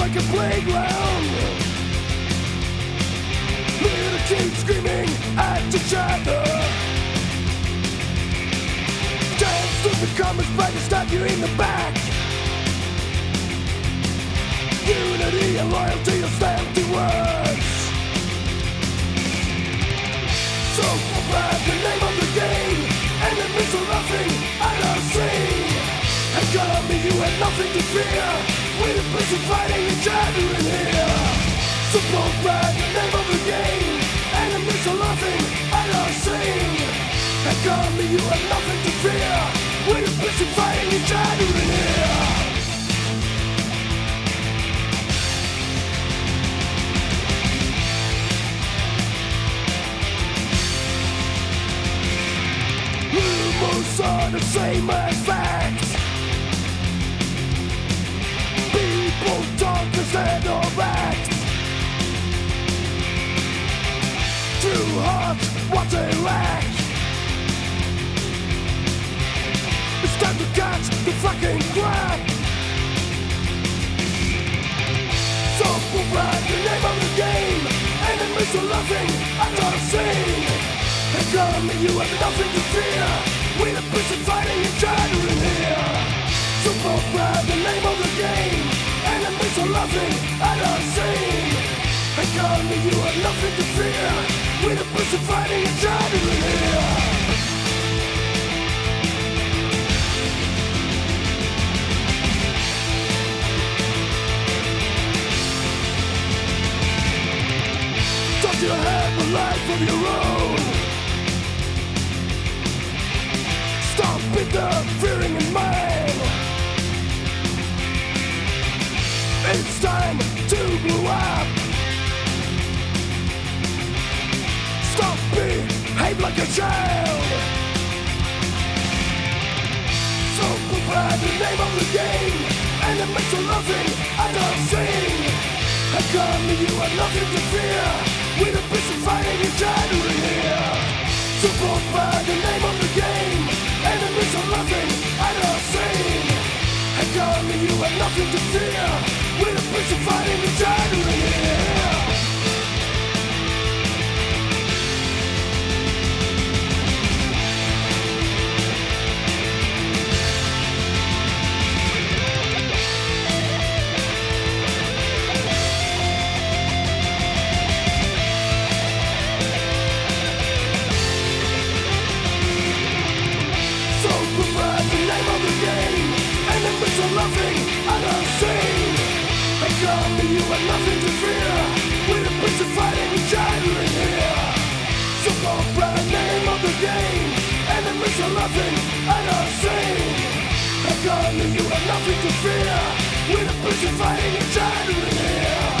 like a playground. Little kids screaming at each other. Giant stupid comments trying to stab you in the back. Unity and loyalty are nothing to fear. We're the person fighting each other in here. So bad the name of the game, enemies are laughing at our scene. And God me, you have nothing to fear. We're the person fighting each other in here. Rumors are the same as facts. What they lack. It's time to catch the fucking crap. So provide the name of the game. Enemies are laughing at our scene. Come you have nothing to fear. We're the prison fighting And you have nothing to fear. We're the prison fighting each other in here. Don't you have a life of your own? Stop mine. It's time to blow up. Like a child. So provide the name of the game, and it makes a loving I don't sing. I come you and nothing to fear. We're the prison fighting each other in here. So provide the name of the game, enemies are laughing at our scene. I come to you and nothing to fear. We're the prison fighting each other nothing at our scene And come you and nothing to fear. We're the prison fighting each other in here